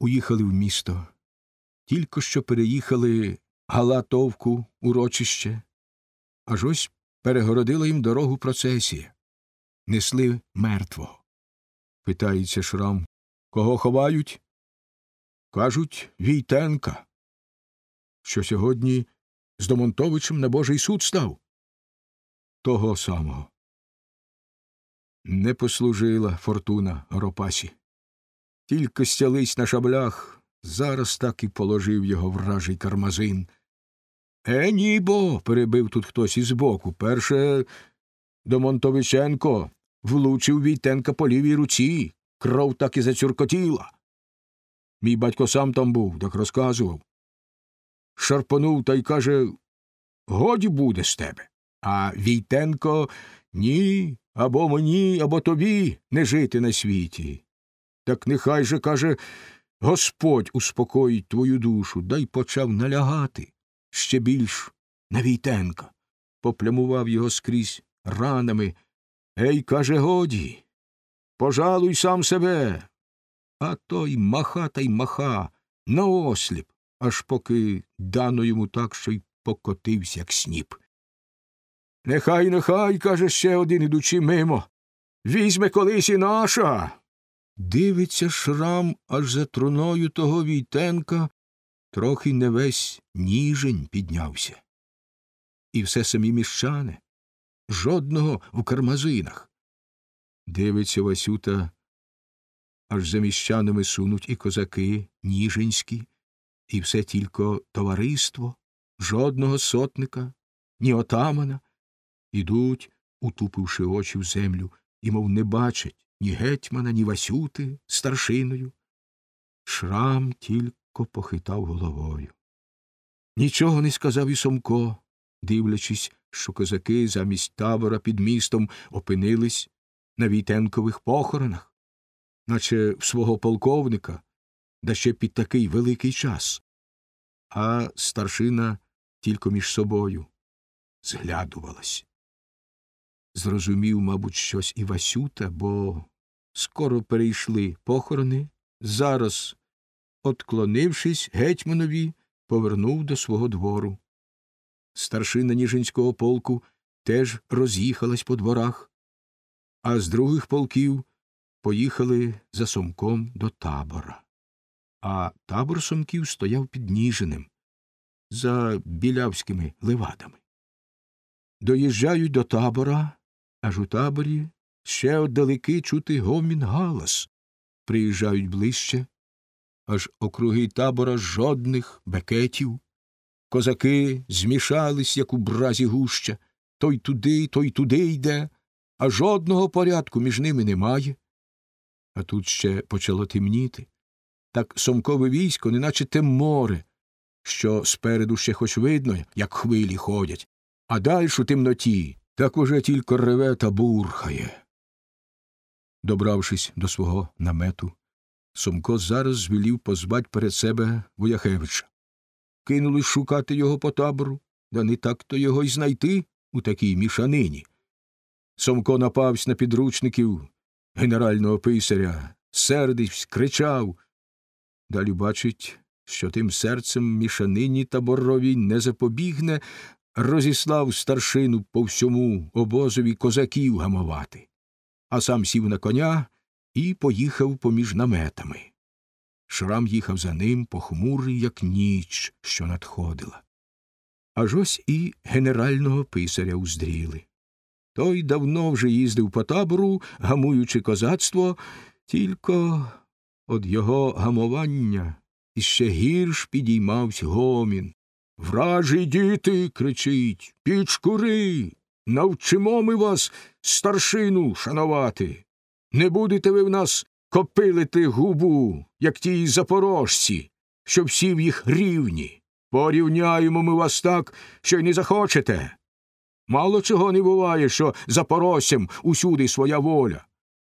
уїхали в місто. Тільки що переїхали Галатовку урочище, аж ось перегородила їм дорогу процесія. Несли мертвого. Питається Шрам. Кого ховають? Кажуть, Війтенка. Що сьогодні з Домонтовичем на Божий суд став? Того самого. Не послужила фортуна Горопасі. Тільки стялись на шаблях, зараз так і положив його вражий кармазин. Е, нібо. перебив тут хтось із боку. Перше Домонтовиченко влучив Війтенка по лівій руці, кров так і зацюркотіла. Мій батько сам там був, так розказував. Шарпанув та й каже Годі буде з тебе. А Війтенко ні, або мені, або тобі не жити на світі. Так нехай же, каже, Господь успокоїть твою душу, дай почав налягати ще більш на Війтенка. Поплямував його скрізь ранами. Ей, каже, годі. Пожалуй сам себе. А той маха та й маха, наосліп, аж поки дано йому так, що й покотився, як сніп. Нехай, нехай, каже ще один, ідучи мимо. Візьме колись і наша. Дивиться шрам аж за труною того Війтенка, трохи не весь ніжень піднявся. І все самі міщани, жодного в кармазинах. Дивиться Васюта, аж за міщанами сунуть і козаки ніженські, і все тільки товариство, жодного сотника, ні отамана. Ідуть, утупивши очі в землю, і, мов не бачать ні гетьмана, ні Васюти старшиною. Шрам тільки похитав головою. Нічого не сказав і Сомко, дивлячись, що козаки замість табора під містом опинились на війтенкових похоронах, наче в свого полковника, да ще під такий великий час. А старшина тільки між собою зглядувалась. Зрозумів, мабуть, щось і Васюта, бо скоро перейшли похорони, зараз, отклонившись гетьманові, повернув до свого двору. Старшина Ніжинського полку теж роз'їхалась по дворах, а з других полків поїхали за Сомком до табора. А табор Сомків стояв під Ніжинем, за білявськими левадами. Доїжджають до табора, аж у таборі ще отдалеки чути гомін галас. Приїжджають ближче, аж округи табора жодних бекетів. Козаки змішались, як у бразі гуща, той туди, той туди йде, а жодного порядку між ними немає. А тут ще почало темніти. Так сомкове військо, неначе те море, що спереду ще хоч видно, як хвилі ходять, а дальш у темноті так уже тільки реве та бурхає. Добравшись до свого намету, Сомко зараз звелів позвать перед себе Вояхевича. Кинули шукати його по табору, да не так то його й знайти у такій мішанині. Сомко напавсь на підручників генерального писаря, сердивсь, кричав. Далі бачить, що тим серцем мішанині таборовій не запобігне, розіслав старшину по всьому обозові козаків гамувати, а сам сів на коня і поїхав поміж наметами. Шрам їхав за ним похмурий, як ніч, що надходила. Аж ось і генерального писаря уздріли. Той давно вже їздив по табору, гамуючи козацтво, тільки од його гамування іще гірш підіймався гомін. Вражі діти. кричить, пічкури. Навчимо ми вас старшину шанувати. Не будете ви в нас копилити губу, як ті запорожці, що всі в їх рівні. Порівняємо ми вас так, що й не захочете. Мало чого не буває, що запорожцям усюди своя воля,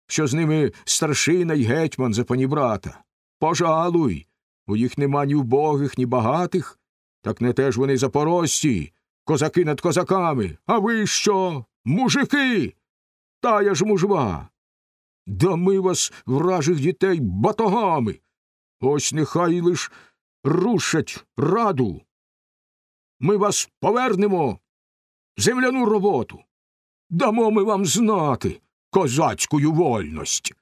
що з ними старшина й гетьман за панібрата. Пожалуй, у їх нема ні вбогих, ні багатих, так не те ж вони запорожці, козаки над козаками. А ви що? Мужики? Та я ж мужва. Да ми вас, вражих дітей, батогами. Ось нехай лиш рушать раду. Ми вас повернемо в земляну роботу. Дамо ми вам знати козацькою вольність.